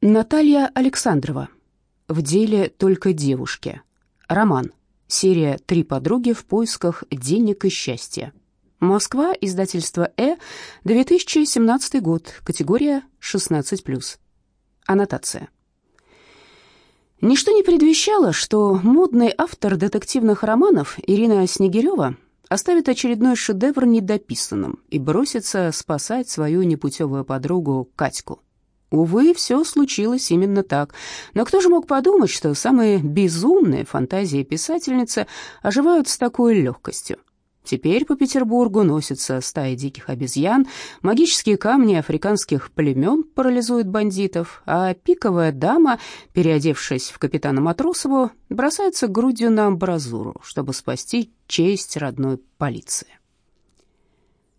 Наталья Александрова. В деле только девушки. Роман. Серия «Три подруги в поисках денег и счастья». Москва, издательство «Э», 2017 год, категория 16+. Аннотация. Ничто не предвещало, что модный автор детективных романов Ирина Снегирева оставит очередной шедевр недописанным и бросится спасать свою непутевую подругу Катьку. Увы, все случилось именно так. Но кто же мог подумать, что самые безумные фантазии писательницы оживают с такой легкостью? Теперь по Петербургу носятся стаи диких обезьян, магические камни африканских племен парализуют бандитов, а пиковая дама, переодевшись в капитана Матросову, бросается грудью на амбразуру, чтобы спасти честь родной полиции.